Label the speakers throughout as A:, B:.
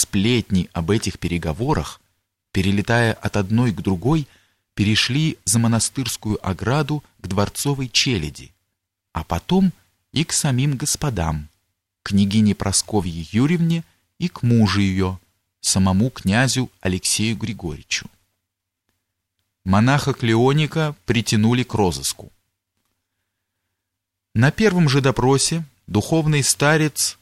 A: сплетни об этих переговорах, перелетая от одной к другой, перешли за монастырскую ограду к дворцовой челяди, а потом и к самим господам, княгине Просковье Юрьевне и к мужу ее, самому князю Алексею Григорьевичу. Монаха Клеоника притянули к розыску. На первом же допросе духовный старец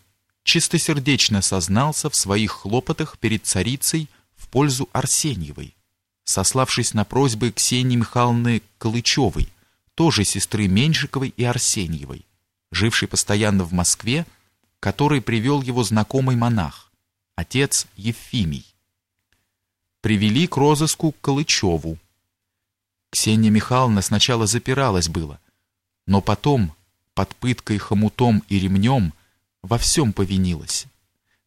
A: чистосердечно сознался в своих хлопотах перед царицей в пользу Арсеньевой, сославшись на просьбы Ксении Михайловны Калычевой, тоже сестры Меньшиковой и Арсеньевой, жившей постоянно в Москве, который привел его знакомый монах, отец Ефимий. Привели к розыску Калычеву. Ксения Михайловна сначала запиралась было, но потом, под пыткой хомутом и ремнем, во всем повинилась,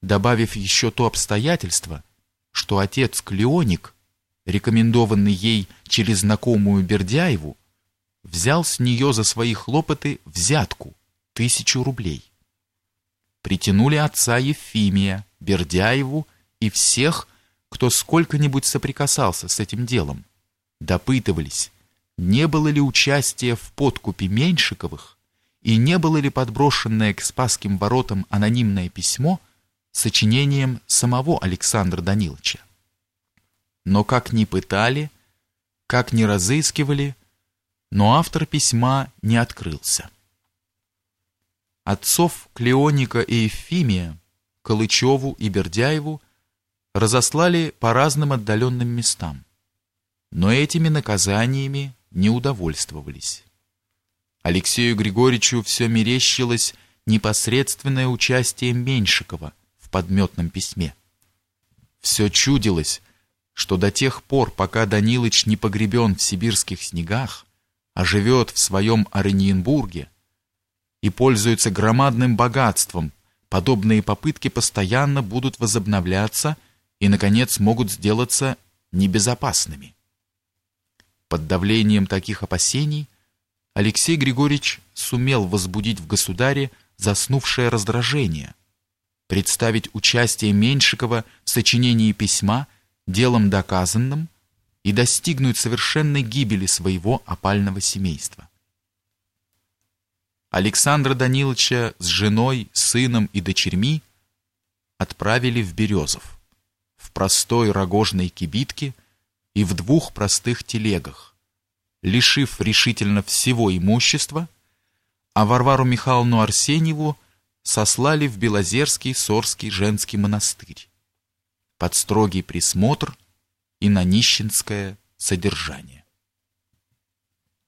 A: добавив еще то обстоятельство, что отец Клеоник, рекомендованный ей через знакомую Бердяеву, взял с нее за свои хлопоты взятку тысячу рублей. Притянули отца Ефимия, Бердяеву и всех, кто сколько-нибудь соприкасался с этим делом. Допытывались, не было ли участия в подкупе Меньшиковых и не было ли подброшенное к Спасским воротам анонимное письмо сочинением самого Александра Даниловича. Но как ни пытали, как ни разыскивали, но автор письма не открылся. Отцов Клеоника и Ефимия, Калычеву и Бердяеву разослали по разным отдаленным местам, но этими наказаниями не удовольствовались. Алексею Григорьевичу все мерещилось непосредственное участие Меньшикова в подметном письме. Все чудилось, что до тех пор, пока Данилыч не погребен в сибирских снегах, а живет в своем Ореньенбурге и пользуется громадным богатством, подобные попытки постоянно будут возобновляться и, наконец, могут сделаться небезопасными. Под давлением таких опасений Алексей Григорьевич сумел возбудить в государе заснувшее раздражение, представить участие Меньшикова в сочинении письма делом доказанным и достигнуть совершенной гибели своего опального семейства. Александра Даниловича с женой, сыном и дочерьми отправили в Березов, в простой рогожной кибитке и в двух простых телегах, лишив решительно всего имущества, а Варвару Михайловну Арсеньеву сослали в Белозерский Сорский женский монастырь под строгий присмотр и на нищенское содержание.